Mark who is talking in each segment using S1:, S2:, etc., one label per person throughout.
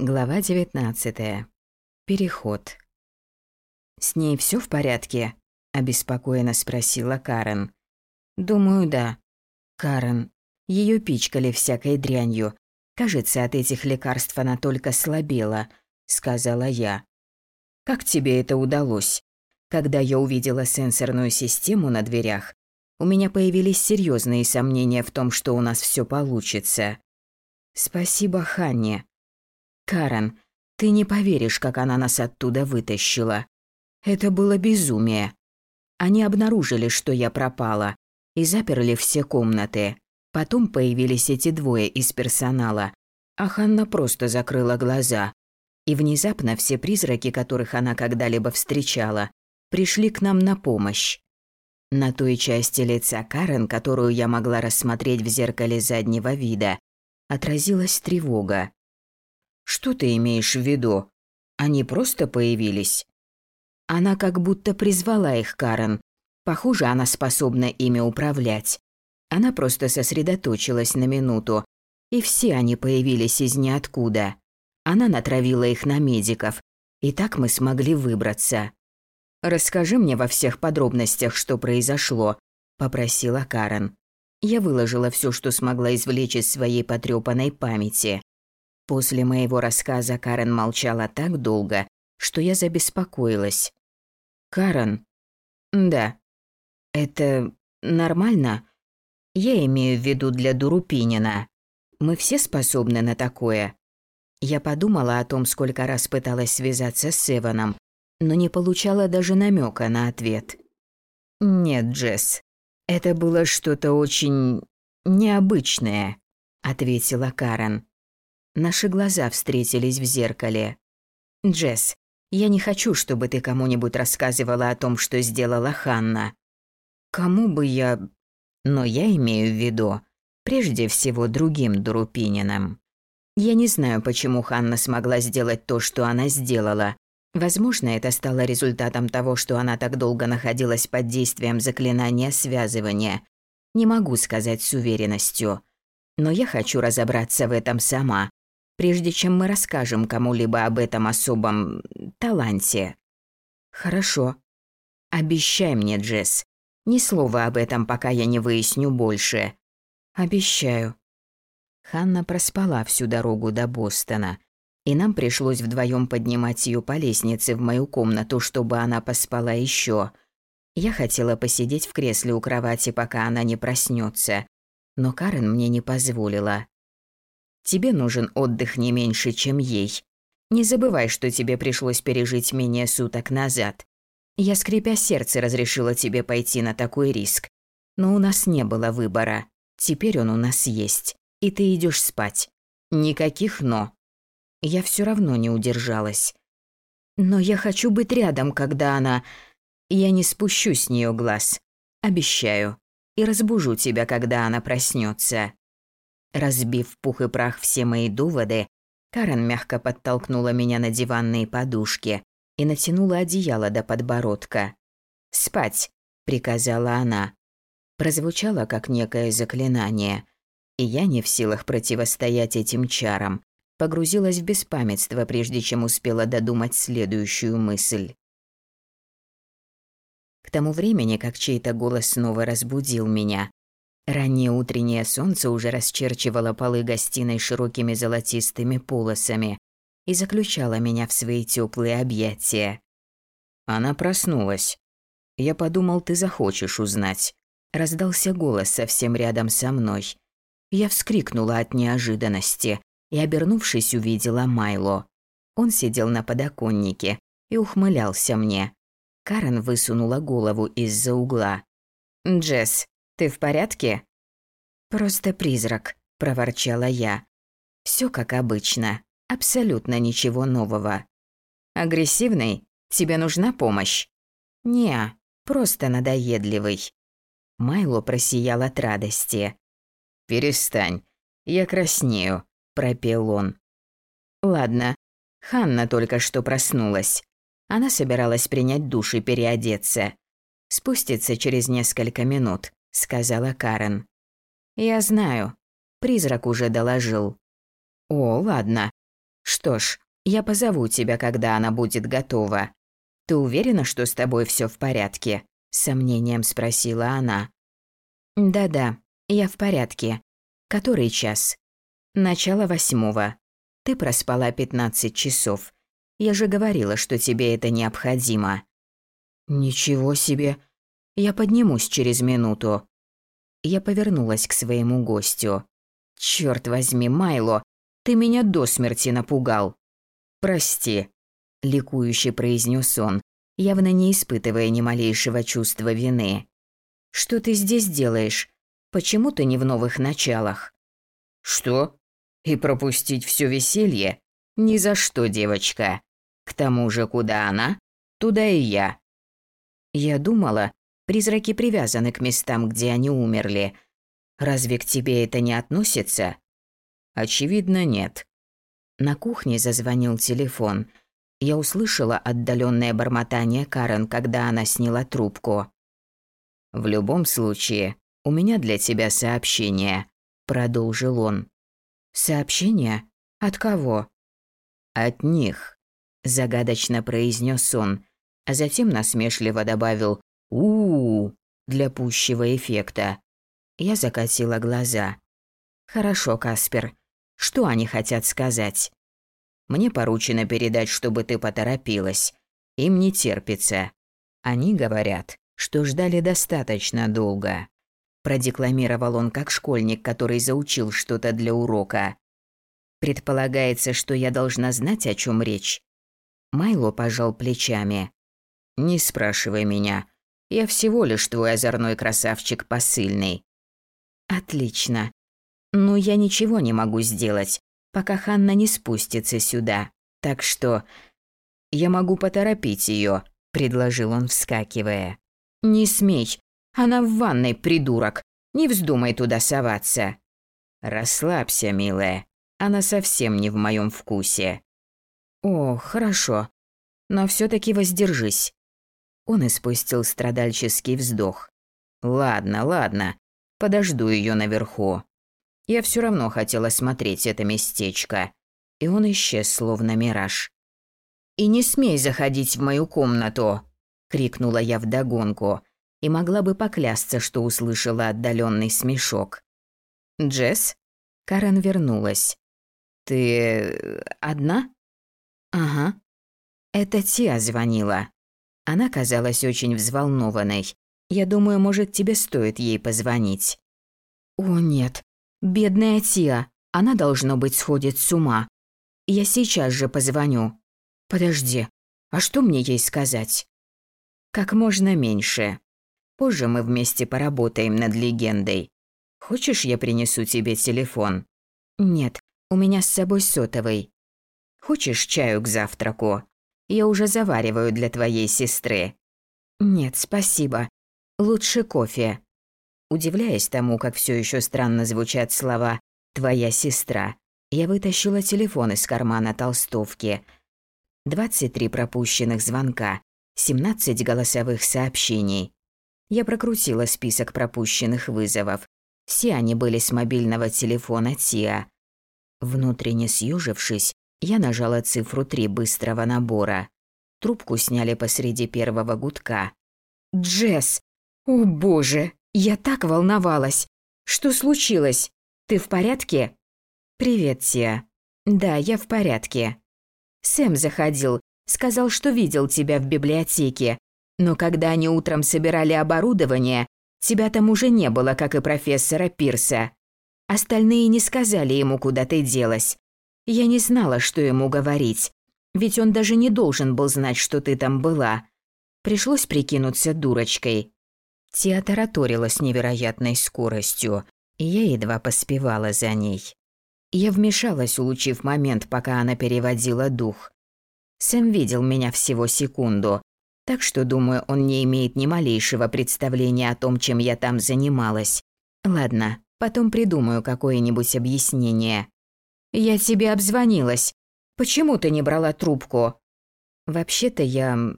S1: Глава 19. Переход. «С ней все в порядке?» – обеспокоенно спросила Карен. «Думаю, да». «Карен, ее пичкали всякой дрянью. Кажется, от этих лекарств она только слабела», – сказала я. «Как тебе это удалось?» Когда я увидела сенсорную систему на дверях, у меня появились серьезные сомнения в том, что у нас все получится. «Спасибо Ханне», Карен, ты не поверишь, как она нас оттуда вытащила. Это было безумие. Они обнаружили, что я пропала, и заперли все комнаты. Потом появились эти двое из персонала, а Ханна просто закрыла глаза. И внезапно все призраки, которых она когда-либо встречала, пришли к нам на помощь. На той части лица Карен, которую я могла рассмотреть в зеркале заднего вида, отразилась тревога. Что ты имеешь в виду? Они просто появились? Она как будто призвала их, Карен. Похоже, она способна ими управлять. Она просто сосредоточилась на минуту, и все они появились из ниоткуда. Она натравила их на медиков, и так мы смогли выбраться. «Расскажи мне во всех подробностях, что произошло», – попросила Карен. Я выложила все, что смогла извлечь из своей потрёпанной памяти. После моего рассказа Карен молчала так долго, что я забеспокоилась. «Карен?» «Да». «Это нормально?» «Я имею в виду для Дурупинина. Мы все способны на такое?» Я подумала о том, сколько раз пыталась связаться с Эваном, но не получала даже намека на ответ. «Нет, Джесс, это было что-то очень необычное», — ответила Карен. Наши глаза встретились в зеркале. «Джесс, я не хочу, чтобы ты кому-нибудь рассказывала о том, что сделала Ханна. Кому бы я... Но я имею в виду, прежде всего, другим Дурупининым. Я не знаю, почему Ханна смогла сделать то, что она сделала. Возможно, это стало результатом того, что она так долго находилась под действием заклинания связывания. Не могу сказать с уверенностью. Но я хочу разобраться в этом сама, прежде чем мы расскажем кому-либо об этом особом таланте. Хорошо. Обещай мне, Джесс. Ни слова об этом, пока я не выясню больше. Обещаю. Ханна проспала всю дорогу до Бостона, и нам пришлось вдвоем поднимать ее по лестнице в мою комнату, чтобы она поспала еще. Я хотела посидеть в кресле у кровати, пока она не проснется, но Карен мне не позволила. Тебе нужен отдых не меньше, чем ей. Не забывай, что тебе пришлось пережить менее суток назад. Я, скрипя сердце, разрешила тебе пойти на такой риск. Но у нас не было выбора. Теперь он у нас есть. И ты идешь спать. Никаких «но». Я все равно не удержалась. Но я хочу быть рядом, когда она... Я не спущу с нее глаз. Обещаю. И разбужу тебя, когда она проснется. Разбив пух и прах все мои доводы, Карен мягко подтолкнула меня на диванные подушки и натянула одеяло до подбородка. «Спать!» – приказала она. Прозвучало как некое заклинание, и я не в силах противостоять этим чарам, погрузилась в беспамятство, прежде чем успела додумать следующую мысль. К тому времени, как чей-то голос снова разбудил меня, Раннее утреннее солнце уже расчерчивало полы гостиной широкими золотистыми полосами и заключало меня в свои теплые объятия. Она проснулась. Я подумал, ты захочешь узнать. Раздался голос совсем рядом со мной. Я вскрикнула от неожиданности и, обернувшись, увидела Майло. Он сидел на подоконнике и ухмылялся мне. Карен высунула голову из-за угла. «Джесс, ты в порядке?» «Просто призрак», – проворчала я. Все как обычно. Абсолютно ничего нового. Агрессивный? Тебе нужна помощь? Не, просто надоедливый. Майло просиял от радости. Перестань, я краснею, пропел он. Ладно. Ханна только что проснулась. Она собиралась принять душ и переодеться. Спустится через несколько минут сказала Карен. «Я знаю. Призрак уже доложил». «О, ладно. Что ж, я позову тебя, когда она будет готова. Ты уверена, что с тобой все в порядке? Сомнением спросила она. Да-да, я в порядке. Который час? Начало восьмого. Ты проспала пятнадцать часов. Я же говорила, что тебе это необходимо. Ничего себе. Я поднимусь через минуту. Я повернулась к своему гостю. Черт возьми, Майло, ты меня до смерти напугал. Прости, ликующе произнес он, явно не испытывая ни малейшего чувства вины. Что ты здесь делаешь? Почему ты не в новых началах? Что? И пропустить все веселье? Ни за что, девочка. К тому же, куда она, туда и я. Я думала, призраки привязаны к местам, где они умерли. Разве к тебе это не относится? Очевидно, нет. На кухне зазвонил телефон. Я услышала отдаленное бормотание Карен, когда она сняла трубку. «В любом случае, у меня для тебя сообщение», – продолжил он. «Сообщение? От кого?» «От них», – загадочно произнес он, а затем насмешливо добавил у, для пущего эффекта. Я закатила глаза. «Хорошо, Каспер, что они хотят сказать? Мне поручено передать, чтобы ты поторопилась. Им не терпится. Они говорят, что ждали достаточно долго. Продекламировал он как школьник, который заучил что-то для урока. Предполагается, что я должна знать, о чем речь. Майло пожал плечами. Не спрашивай меня. Я всего лишь твой озорной красавчик посыльный. Отлично. Ну, я ничего не могу сделать, пока Ханна не спустится сюда. Так что я могу поторопить ее, предложил он, вскакивая. Не смей. Она в ванной, придурок. Не вздумай туда соваться. Расслабься, милая. Она совсем не в моем вкусе. О, хорошо. Но все таки воздержись. Он испустил страдальческий вздох. Ладно, ладно. Подожду ее наверху. Я все равно хотела смотреть это местечко. И он исчез, словно мираж. «И не смей заходить в мою комнату!» — крикнула я вдогонку, и могла бы поклясться, что услышала отдаленный смешок. «Джесс?» Карен вернулась. «Ты... одна?» «Ага». Это Тиа звонила. Она казалась очень взволнованной. Я думаю, может, тебе стоит ей позвонить. «О, нет, Бедная Тия, она, должно быть, сходит с ума. Я сейчас же позвоню. Подожди, а что мне ей сказать? Как можно меньше. Позже мы вместе поработаем над легендой. Хочешь, я принесу тебе телефон? Нет, у меня с собой сотовый. Хочешь чаю к завтраку? Я уже завариваю для твоей сестры. Нет, спасибо. Лучше кофе. Удивляясь тому, как все еще странно звучат слова «твоя сестра», я вытащила телефон из кармана толстовки. 23 пропущенных звонка, 17 голосовых сообщений. Я прокрутила список пропущенных вызовов. Все они были с мобильного телефона Тиа. Внутренне съежившись, я нажала цифру 3 быстрого набора. Трубку сняли посреди первого гудка. «Джесс! О боже!» Я так волновалась. Что случилось? Ты в порядке? Привет, Тия. Да, я в порядке. Сэм заходил, сказал, что видел тебя в библиотеке. Но когда они утром собирали оборудование, тебя там уже не было, как и профессора Пирса. Остальные не сказали ему, куда ты делась. Я не знала, что ему говорить, ведь он даже не должен был знать, что ты там была. Пришлось прикинуться дурочкой. Тиа тараторила с невероятной скоростью, и я едва поспевала за ней. Я вмешалась, улучив момент, пока она переводила дух. Сэм видел меня всего секунду, так что, думаю, он не имеет ни малейшего представления о том, чем я там занималась. Ладно, потом придумаю какое-нибудь объяснение. «Я тебе обзвонилась. Почему ты не брала трубку?» «Вообще-то я...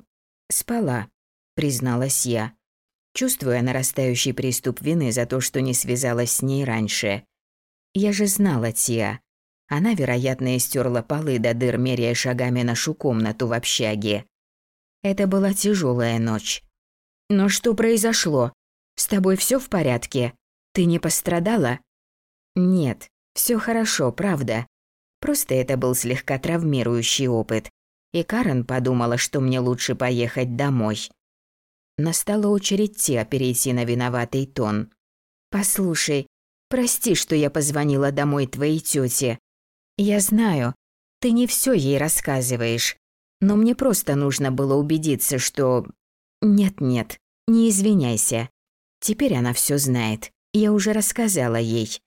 S1: спала», — призналась я чувствуя нарастающий приступ вины за то, что не связалась с ней раньше. Я же знала Тиа. Она, вероятно, истерла полы до дыр, меряя шагами нашу комнату в общаге. Это была тяжелая ночь. «Но что произошло? С тобой все в порядке? Ты не пострадала?» «Нет, все хорошо, правда. Просто это был слегка травмирующий опыт, и Карен подумала, что мне лучше поехать домой». Настала очередь Тиа перейти на виноватый тон. «Послушай, прости, что я позвонила домой твоей тете. Я знаю, ты не все ей рассказываешь, но мне просто нужно было убедиться, что... Нет-нет, не извиняйся. Теперь она все знает. Я уже рассказала ей.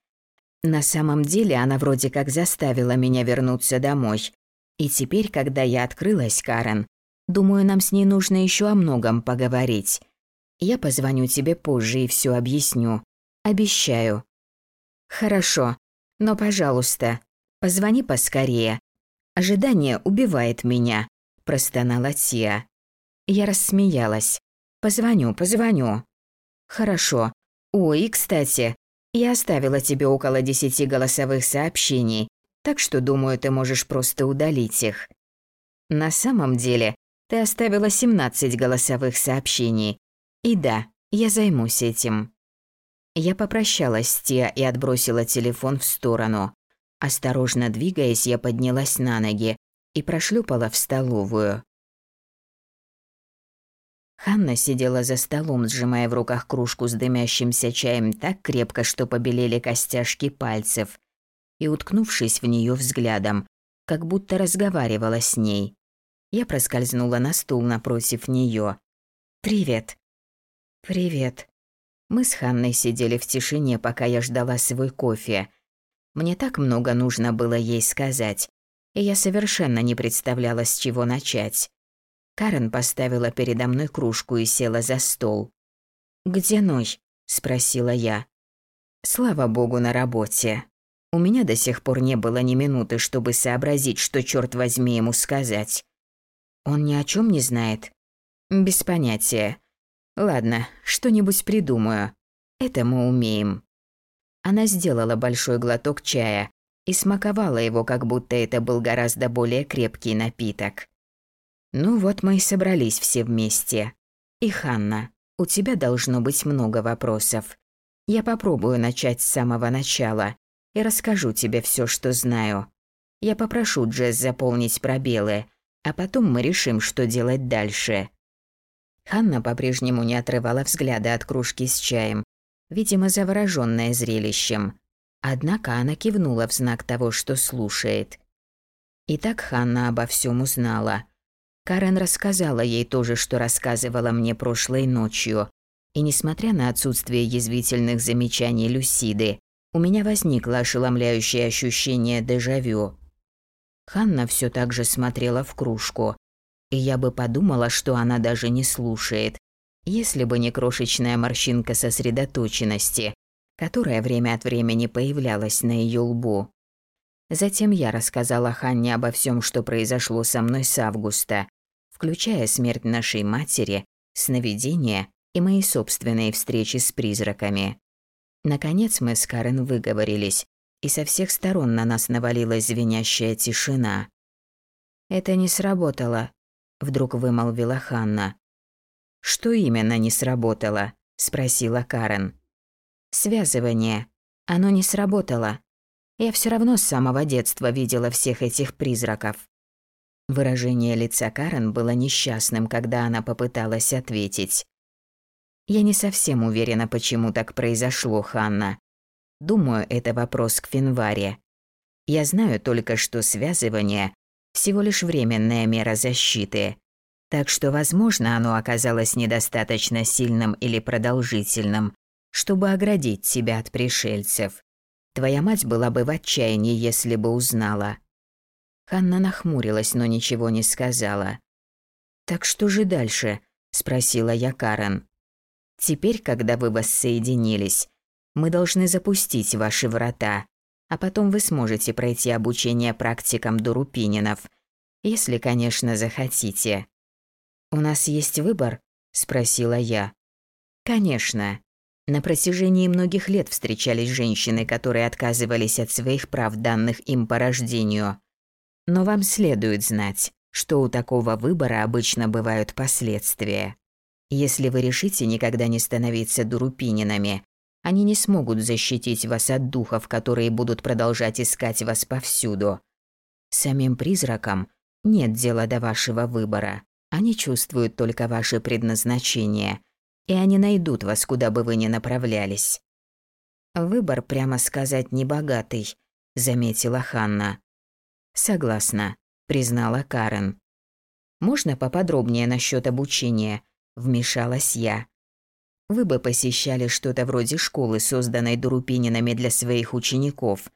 S1: На самом деле она вроде как заставила меня вернуться домой. И теперь, когда я открылась, Карен, думаю, нам с ней нужно еще о многом поговорить. Я позвоню тебе позже и все объясню. Обещаю. Хорошо, но, пожалуйста, позвони поскорее. Ожидание убивает меня, простонала Тия. Я рассмеялась. Позвоню, позвоню. Хорошо. Ой, кстати, я оставила тебе около десяти голосовых сообщений, так что, думаю, ты можешь просто удалить их. На самом деле, ты оставила 17 голосовых сообщений. И да, я займусь этим. Я попрощалась с Тиа и отбросила телефон в сторону. Осторожно двигаясь, я поднялась на ноги и прошлепала в столовую. Ханна сидела за столом, сжимая в руках кружку с дымящимся чаем так крепко, что побелели костяшки пальцев, и уткнувшись в нее взглядом, как будто разговаривала с ней. Я проскользнула на стул напротив нее. «Привет». «Привет». Мы с Ханной сидели в тишине, пока я ждала свой кофе. Мне так много нужно было ей сказать, и я совершенно не представляла, с чего начать. Карен поставила передо мной кружку и села за стол. «Где Ной?» – спросила я. «Слава богу, на работе. У меня до сих пор не было ни минуты, чтобы сообразить, что, черт возьми, ему сказать. Он ни о чем не знает? Без понятия. Ладно, что-нибудь придумаю. Это мы умеем». Она сделала большой глоток чая и смаковала его, как будто это был гораздо более крепкий напиток. Ну вот мы и собрались все вместе. И Ханна, у тебя должно быть много вопросов. Я попробую начать с самого начала и расскажу тебе все, что знаю. Я попрошу Джесс заполнить пробелы, а потом мы решим, что делать дальше. Ханна по-прежнему не отрывала взгляда от кружки с чаем, видимо, заворожённая зрелищем. Однако она кивнула в знак того, что слушает. Итак, Ханна обо всем узнала. Карен рассказала ей то же, что рассказывала мне прошлой ночью. И несмотря на отсутствие язвительных замечаний Люсиды, у меня возникло ошеломляющее ощущение дежавю. Ханна все так же смотрела в кружку, и я бы подумала, что она даже не слушает, если бы не крошечная морщинка сосредоточенности, которая время от времени появлялась на ее лбу. Затем я рассказала Ханне обо всем, что произошло со мной с августа, включая смерть нашей матери, сновидения и мои собственные встречи с призраками. Наконец мы с Карен выговорились, и со всех сторон на нас навалилась звенящая тишина. «Это не сработало», – вдруг вымолвила Ханна. «Что именно не сработало?» – спросила Карен. «Связывание. Оно не сработало. Я все равно с самого детства видела всех этих призраков. Выражение лица Карен было несчастным, когда она попыталась ответить. «Я не совсем уверена, почему так произошло, Ханна. Думаю, это вопрос к Финваре. Я знаю только, что связывание – всего лишь временная мера защиты. Так что, возможно, оно оказалось недостаточно сильным или продолжительным, чтобы оградить тебя от пришельцев. Твоя мать была бы в отчаянии, если бы узнала. Ханна нахмурилась, но ничего не сказала. «Так что же дальше?» – спросила я Карен. «Теперь, когда вы воссоединились, мы должны запустить ваши врата, а потом вы сможете пройти обучение практикам Дурупининов, если, конечно, захотите». «У нас есть выбор?» – спросила я. «Конечно. На протяжении многих лет встречались женщины, которые отказывались от своих прав, данных им по рождению. Но вам следует знать, что у такого выбора обычно бывают последствия. Если вы решите никогда не становиться дурупининами, они не смогут защитить вас от духов, которые будут продолжать искать вас повсюду. Самим призракам нет дела до вашего выбора. Они чувствуют только ваше предназначение – и они найдут вас, куда бы вы ни направлялись. Выбор, прямо сказать, небогатый, заметила Ханна. Согласна, признала Карен. Можно поподробнее насчет обучения, вмешалась я. Вы бы посещали что-то вроде школы, созданной Дурупининами для своих учеников.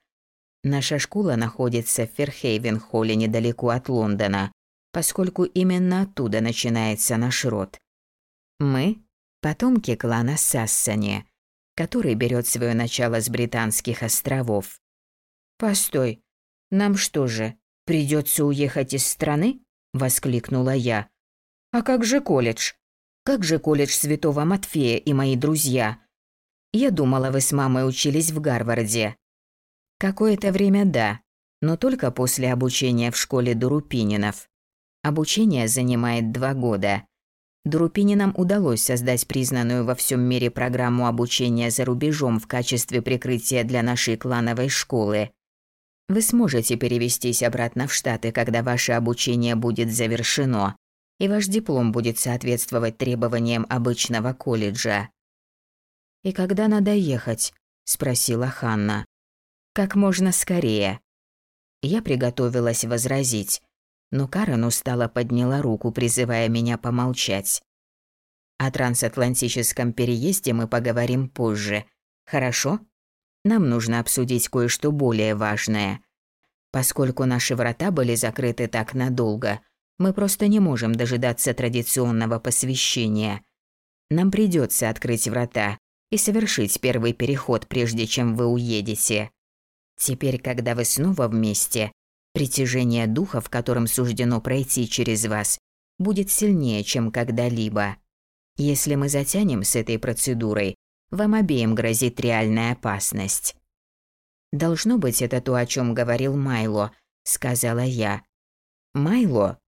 S1: Наша школа находится в Ферхейвен-холле недалеко от Лондона, поскольку именно оттуда начинается наш род. Мы потомки клана Сассани, который берет свое начало с британских островов. «Постой, нам что же, придется уехать из страны?» – воскликнула я. «А как же колледж? Как же колледж Святого Матфея и мои друзья? Я думала, вы с мамой учились в Гарварде». «Какое-то время да, но только после обучения в школе Дурупининов. Обучение занимает два года. Друпининам удалось создать признанную во всем мире программу обучения за рубежом в качестве прикрытия для нашей клановой школы. Вы сможете перевестись обратно в Штаты, когда ваше обучение будет завершено, и ваш диплом будет соответствовать требованиям обычного колледжа. «И когда надо ехать?» – спросила Ханна. «Как можно скорее». Я приготовилась возразить, но Карен устало подняла руку, призывая меня помолчать. О трансатлантическом переезде мы поговорим позже. Хорошо? Нам нужно обсудить кое-что более важное. Поскольку наши врата были закрыты так надолго, мы просто не можем дожидаться традиционного посвящения. Нам придется открыть врата и совершить первый переход, прежде чем вы уедете. Теперь, когда вы снова вместе, Притяжение духа, в котором суждено пройти через вас, будет сильнее, чем когда-либо. Если мы затянем с этой процедурой, вам обеим грозит реальная опасность. Должно быть, это то, о чем говорил Майло, сказала я. Майло,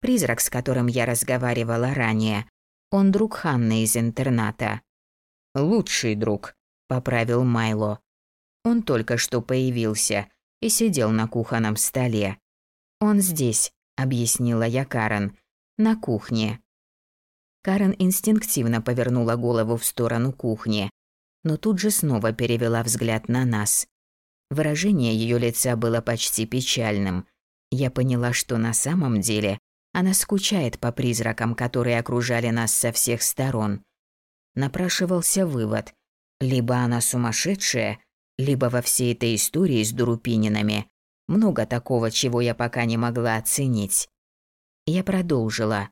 S1: призрак, с которым я разговаривала ранее, он друг Ханны из интерната. Лучший друг, поправил Майло. Он только что появился и сидел на кухонном столе. «Он здесь», — объяснила я Карен, — «на кухне». Карен инстинктивно повернула голову в сторону кухни, но тут же снова перевела взгляд на нас. Выражение ее лица было почти печальным. Я поняла, что на самом деле она скучает по призракам, которые окружали нас со всех сторон. Напрашивался вывод. Либо она сумасшедшая, либо во всей этой истории с Дурупининами много такого, чего я пока не могла оценить. Я продолжила.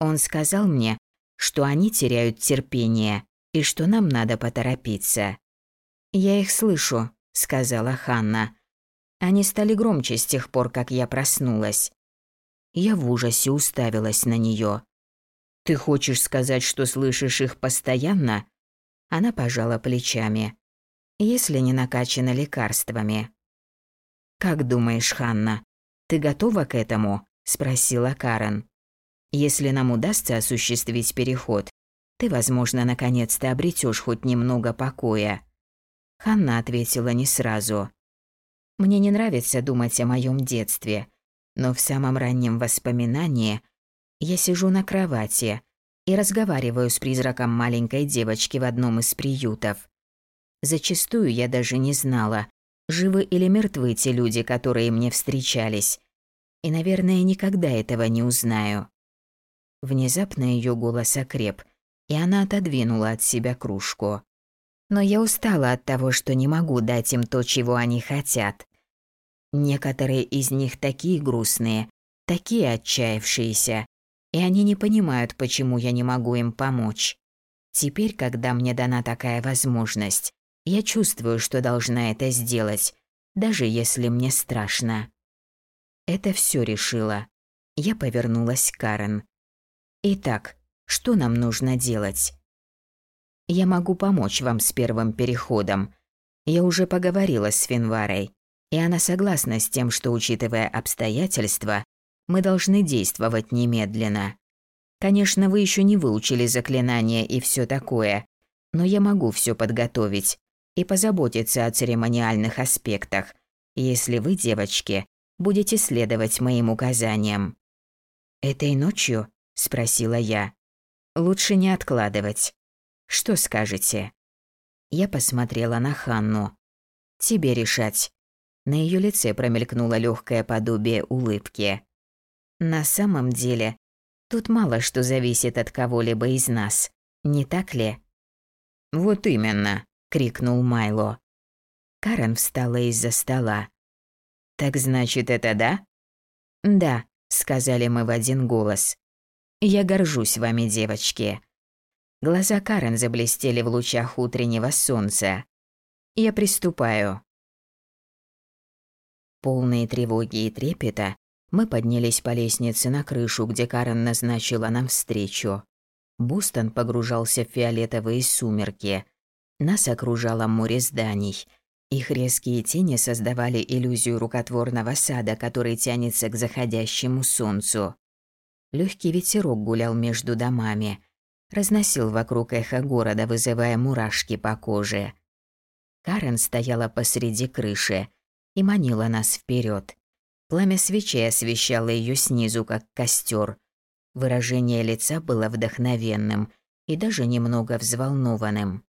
S1: Он сказал мне, что они теряют терпение и что нам надо поторопиться. «Я их слышу», — сказала Ханна. Они стали громче с тех пор, как я проснулась. Я в ужасе уставилась на нее. «Ты хочешь сказать, что слышишь их постоянно?» Она пожала плечами если не накачана лекарствами. «Как думаешь, Ханна, ты готова к этому?» – спросила Карен. «Если нам удастся осуществить переход, ты, возможно, наконец-то обретешь хоть немного покоя». Ханна ответила не сразу. «Мне не нравится думать о моем детстве, но в самом раннем воспоминании я сижу на кровати и разговариваю с призраком маленькой девочки в одном из приютов. Зачастую я даже не знала, живы или мертвы те люди, которые мне встречались. И, наверное, никогда этого не узнаю. Внезапно ее голос окреп, и она отодвинула от себя кружку. Но я устала от того, что не могу дать им то, чего они хотят. Некоторые из них такие грустные, такие отчаявшиеся, и они не понимают, почему я не могу им помочь. Теперь, когда мне дана такая возможность, я чувствую, что должна это сделать, даже если мне страшно. Это все решила. Я повернулась к Карен. Итак, что нам нужно делать? Я могу помочь вам с первым переходом. Я уже поговорила с Финварой, и она согласна с тем, что, учитывая обстоятельства, мы должны действовать немедленно. Конечно, вы еще не выучили заклинания и все такое, но я могу все подготовить и позаботиться о церемониальных аспектах, если вы, девочки, будете следовать моим указаниям. «Этой ночью?» – спросила я. «Лучше не откладывать. Что скажете?» Я посмотрела на Ханну. «Тебе решать». На ее лице промелькнуло легкое подобие улыбки. «На самом деле, тут мало что зависит от кого-либо из нас, не так ли?» «Вот именно», — крикнул Майло. Карен встала из-за стола. «Так значит, это да?» «Да», — сказали мы в один голос. «Я горжусь вами, девочки». Глаза Карен заблестели в лучах утреннего солнца. «Я приступаю». Полные тревоги и трепета, мы поднялись по лестнице на крышу, где Карен назначила нам встречу. Бустон погружался в фиолетовые сумерки. Нас окружало море зданий — их резкие тени создавали иллюзию рукотворного сада, который тянется к заходящему солнцу. Легкий ветерок гулял между домами, разносил вокруг эхо города, вызывая мурашки по коже. Карен стояла посреди крыши и манила нас вперед. Пламя свечей освещало ее снизу, как костер. Выражение лица было вдохновенным и даже немного взволнованным.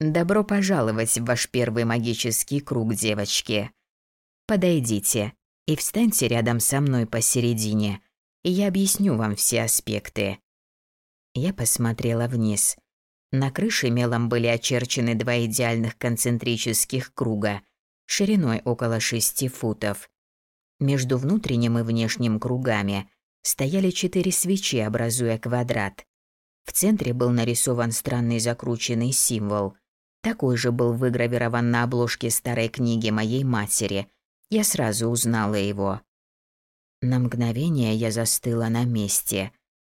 S1: Добро пожаловать в ваш первый магический круг, девочки. Подойдите и встаньте рядом со мной посередине, и я объясню вам все аспекты. Я посмотрела вниз. На крыше мелом были очерчены два идеальных концентрических круга, шириной около шести футов. Между внутренним и внешним кругами стояли четыре свечи, образуя квадрат. В центре был нарисован странный закрученный символ – такой же был выгравирован на обложке старой книги моей матери. Я сразу узнала его. На мгновение я застыла на месте.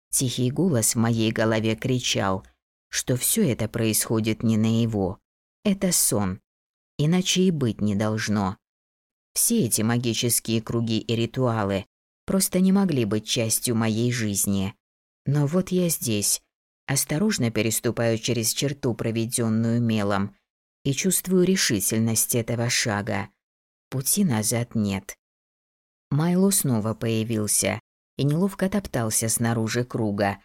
S1: Тихий голос в моей голове кричал, что все это происходит не на его. Это сон. Иначе и быть не должно. Все эти магические круги и ритуалы просто не могли быть частью моей жизни. Но вот я здесь, Осторожно переступаю через черту, проведенную мелом, и чувствую решительность этого шага. Пути назад нет. Майло снова появился и неловко топтался снаружи круга,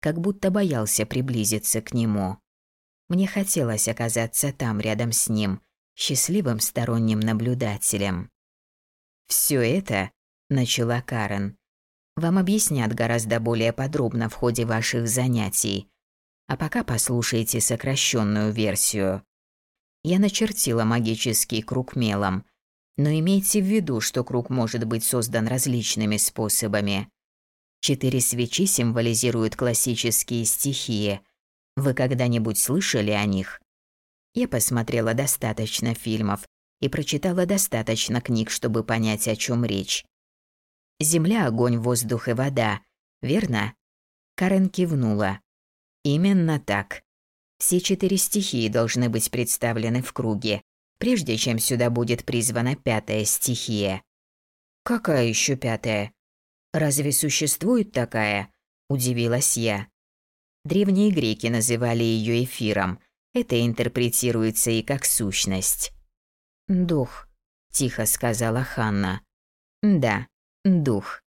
S1: как будто боялся приблизиться к нему. Мне хотелось оказаться там, рядом с ним, счастливым сторонним наблюдателем. «Всё это», — начала Карен, вам объяснят гораздо более подробно в ходе ваших занятий. А пока послушайте сокращенную версию. Я начертила магический круг мелом, но имейте в виду, что круг может быть создан различными способами. Четыре свечи символизируют классические стихии. Вы когда-нибудь слышали о них? Я посмотрела достаточно фильмов и прочитала достаточно книг, чтобы понять, о чем речь. Земля, огонь, воздух и вода. Верно? Карен кивнула. Именно так. Все четыре стихии должны быть представлены в круге, прежде чем сюда будет призвана пятая стихия. Какая еще пятая? Разве существует такая? Удивилась я. Древние греки называли ее эфиром. Это интерпретируется и как сущность. Дух, тихо сказала Ханна. Да, Дух.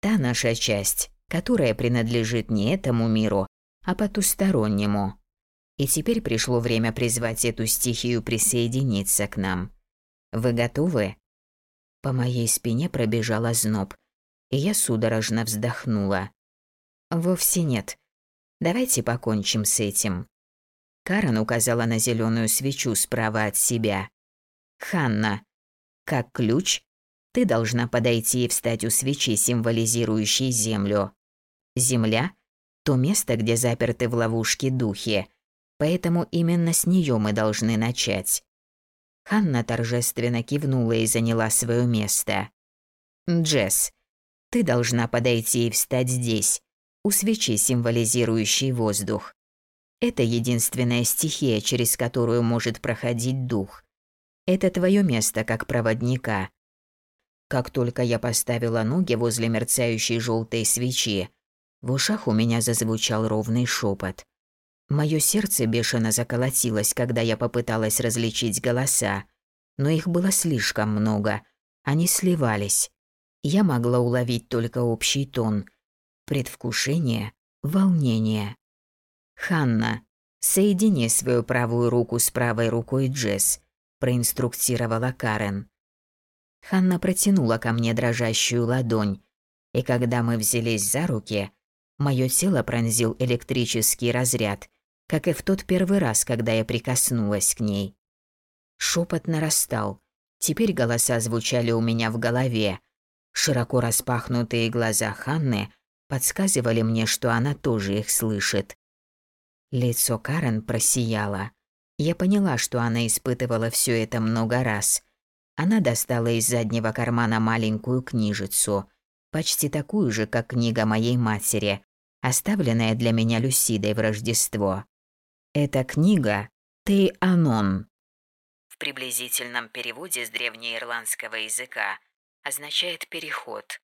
S1: Та наша часть, которая принадлежит не этому миру, а потустороннему. И теперь пришло время призвать эту стихию присоединиться к нам. Вы готовы? По моей спине пробежал озноб, и я судорожно вздохнула. Вовсе нет. Давайте покончим с этим. Карен указала на зеленую свечу справа от себя. Ханна, как ключ, ты должна подойти и встать у свечи, символизирующей землю. Земля – то место, где заперты в ловушке духи, поэтому именно с нее мы должны начать. Ханна торжественно кивнула и заняла свое место. «Джесс, ты должна подойти и встать здесь, у свечи, символизирующей воздух. Это единственная стихия, через которую может проходить дух. Это твое место как проводника. Как только я поставила ноги возле мерцающей желтой свечи, в ушах у меня зазвучал ровный шепот. Мое сердце бешено заколотилось, когда я попыталась различить голоса, но их было слишком много. Они сливались. Я могла уловить только общий тон. Предвкушение, волнение. «Ханна, соедини свою правую руку с правой рукой Джесс», – проинструктировала Карен. Ханна протянула ко мне дрожащую ладонь, и когда мы взялись за руки, мое тело пронзил электрический разряд, как и в тот первый раз, когда я прикоснулась к ней. Шепот нарастал. Теперь голоса звучали у меня в голове. Широко распахнутые глаза Ханны подсказывали мне, что она тоже их слышит. Лицо Карен просияло. Я поняла, что она испытывала все это много раз. Она достала из заднего кармана маленькую книжицу, почти такую же, как книга моей матери, оставленная для меня Люсидой в Рождество. Эта книга «Ты Анон». В приблизительном переводе с древнеирландского языка означает «переход».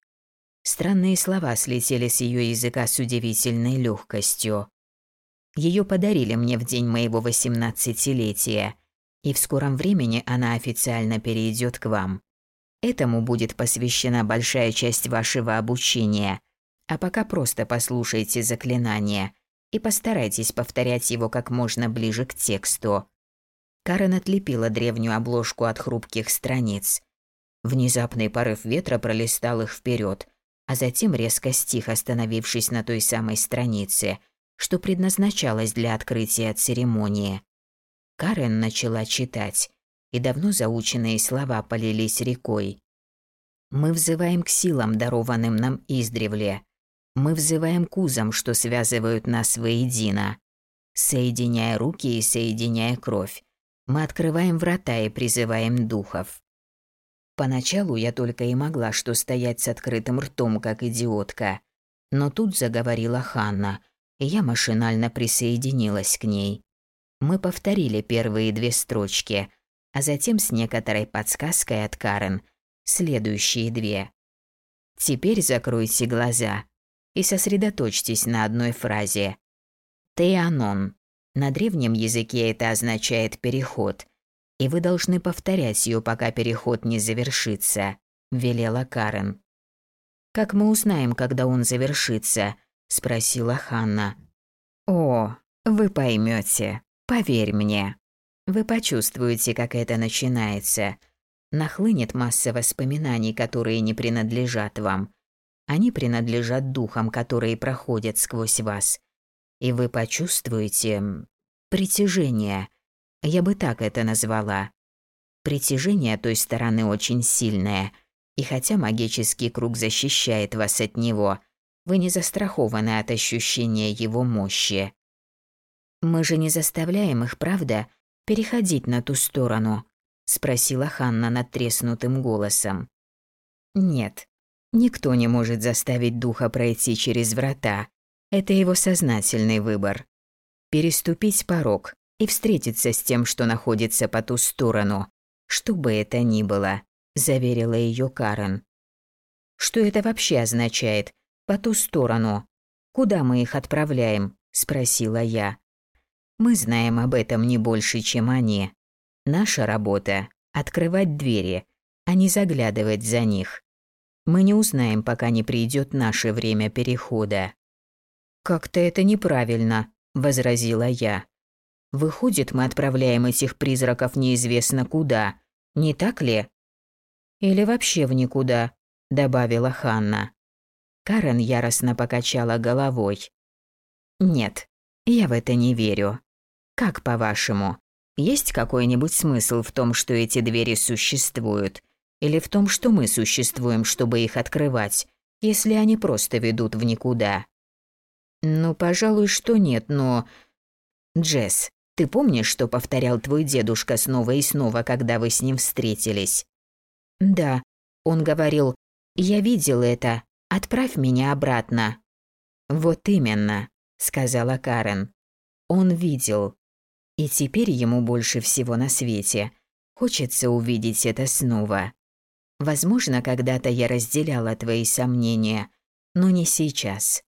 S1: Странные слова слетели с ее языка с удивительной легкостью. Ее подарили мне в день моего восемнадцатилетия, и в скором времени она официально перейдет к вам. Этому будет посвящена большая часть вашего обучения, а пока просто послушайте заклинание и постарайтесь повторять его как можно ближе к тексту. Карен отлепила древнюю обложку от хрупких страниц. Внезапный порыв ветра пролистал их вперед, а затем резко стих, остановившись на той самой странице, что предназначалось для открытия церемонии. Карен начала читать, и давно заученные слова полились рекой. «Мы взываем к силам, дарованным нам издревле. Мы взываем к узам, что связывают нас воедино. Соединяя руки и соединяя кровь, мы открываем врата и призываем духов». Поначалу я только и могла что стоять с открытым ртом, как идиотка. Но тут заговорила Ханна, и я машинально присоединилась к ней. Мы повторили первые две строчки, а затем с некоторой подсказкой от Карен следующие две. Теперь закройте глаза и сосредоточьтесь на одной фразе. «Теанон». На древнем языке это означает «переход», и вы должны повторять ее, пока переход не завершится», – велела Карен. «Как мы узнаем, когда он завершится?» – спросила Ханна. «О, вы поймете, поверь мне. Вы почувствуете, как это начинается. Нахлынет масса воспоминаний, которые не принадлежат вам. Они принадлежат духам, которые проходят сквозь вас. И вы почувствуете притяжение. Я бы так это назвала. Притяжение той стороны очень сильное, и хотя магический круг защищает вас от него, вы не застрахованы от ощущения его мощи. Мы же не заставляем их, правда, переходить на ту сторону, спросила Ханна надтреснутым голосом. Нет. Никто не может заставить духа пройти через врата. Это его сознательный выбор. Переступить порог и встретиться с тем, что находится по ту сторону, что бы это ни было, заверила ее Карен. Что это вообще означает по ту сторону. Куда мы их отправляем?» – спросила я. «Мы знаем об этом не больше, чем они. Наша работа – открывать двери, а не заглядывать за них. Мы не узнаем, пока не придет наше время перехода». «Как-то это неправильно», – возразила я. «Выходит, мы отправляем этих призраков неизвестно куда, не так ли?» «Или вообще в никуда», – добавила Ханна. Карен яростно покачала головой. «Нет, я в это не верю. Как по-вашему, есть какой-нибудь смысл в том, что эти двери существуют? Или в том, что мы существуем, чтобы их открывать, если они просто ведут в никуда?» «Ну, пожалуй, что нет, но...» «Джесс, ты помнишь, что повторял твой дедушка снова и снова, когда вы с ним встретились?» «Да, он говорил, я видел это, Отправь меня обратно». «Вот именно», — сказала Карен. Он видел. И теперь ему больше всего на свете хочется увидеть это снова. Возможно, когда-то я разделяла твои сомнения, но не сейчас.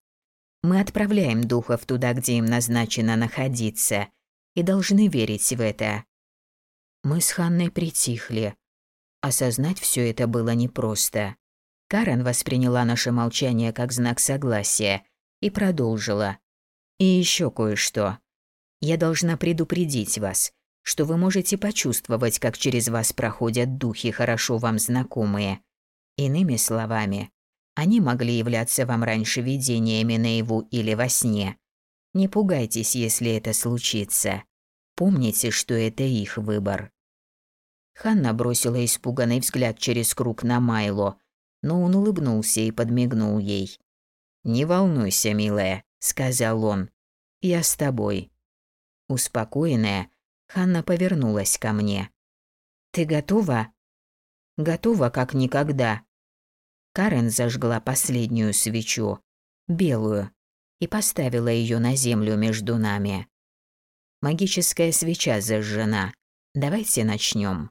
S1: Мы отправляем духов туда, где им назначено находиться, и должны верить в это. Мы с Ханной притихли. Осознать все это было непросто. Карен восприняла наше молчание как знак согласия и продолжила. И еще кое-что. Я должна предупредить вас, что вы можете почувствовать, как через вас проходят духи, хорошо вам знакомые. Иными словами, они могли являться вам раньше видениями наяву или во сне. Не пугайтесь, если это случится. Помните, что это их выбор. Ханна бросила испуганный взгляд через круг на Майло, но он улыбнулся и подмигнул ей. «Не волнуйся, милая», — сказал он. «Я с тобой». Успокоенная, Ханна повернулась ко мне. «Ты готова?» «Готова, как никогда». Карен зажгла последнюю свечу, белую, и поставила ее на землю между нами. Магическая свеча зажжена. Давайте начнем.